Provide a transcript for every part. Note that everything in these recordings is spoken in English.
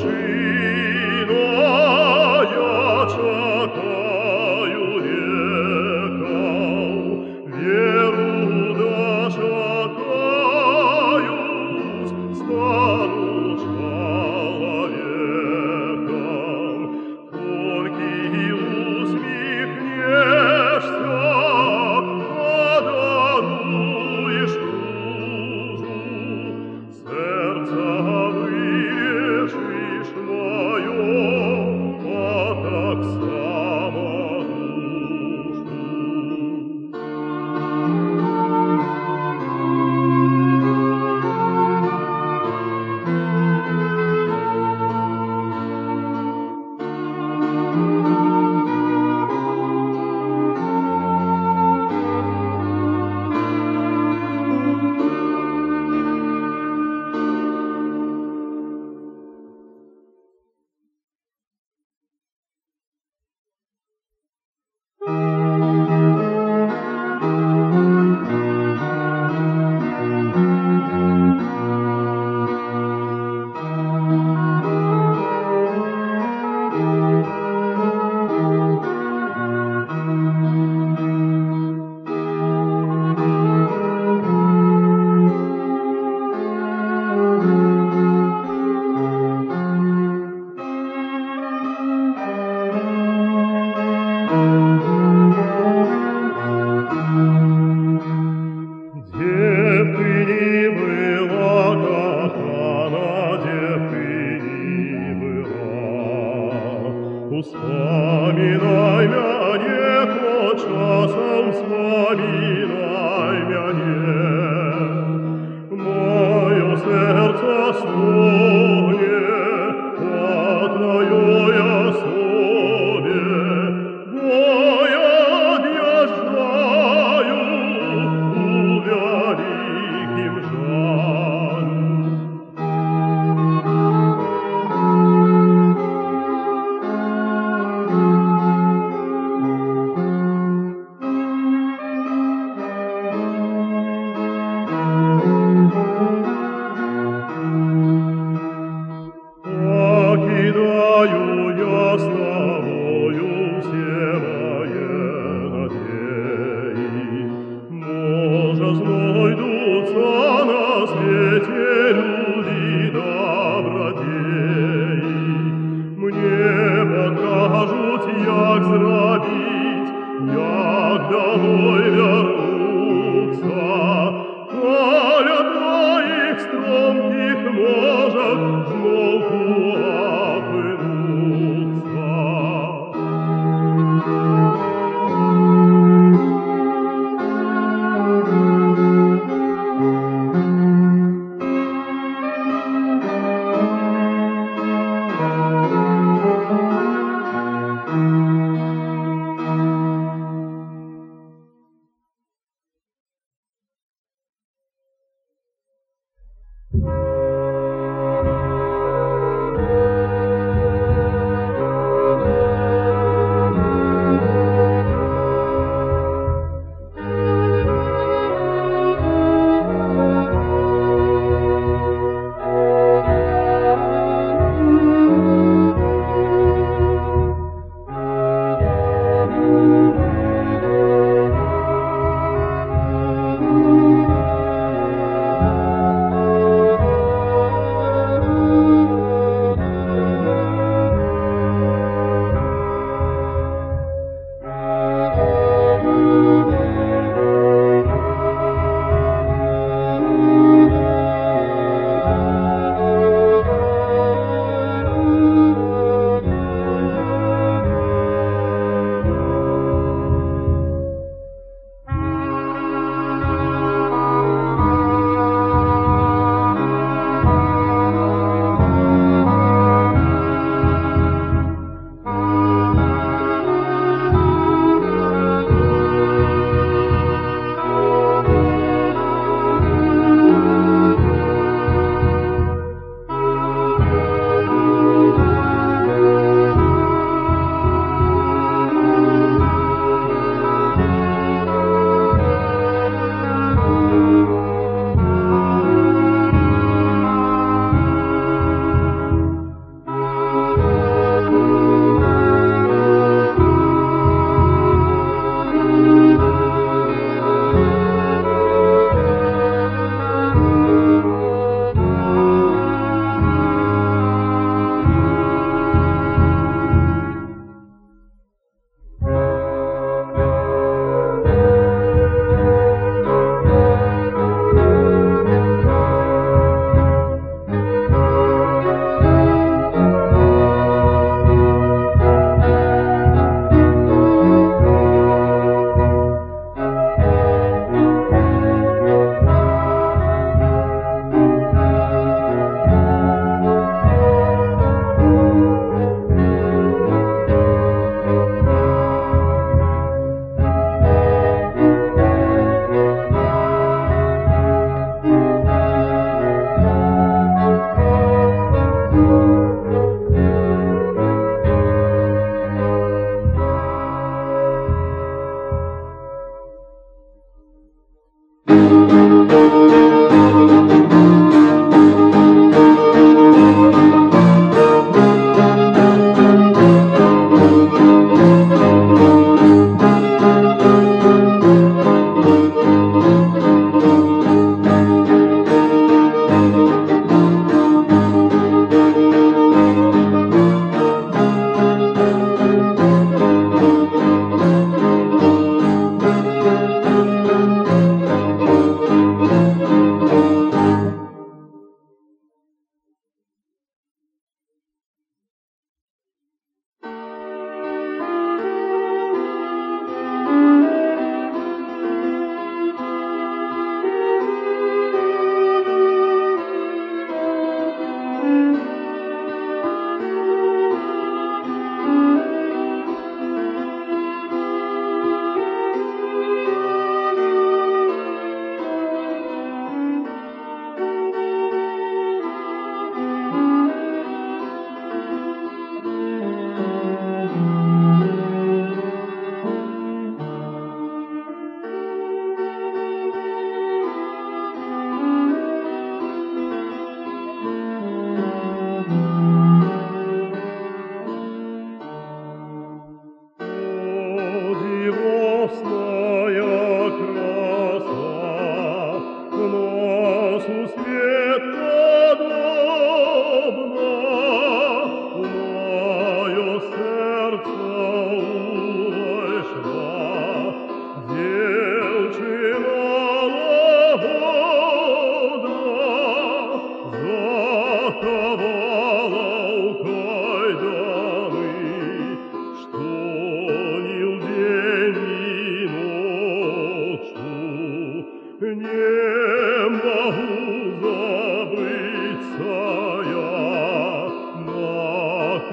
Croce.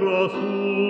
terra sua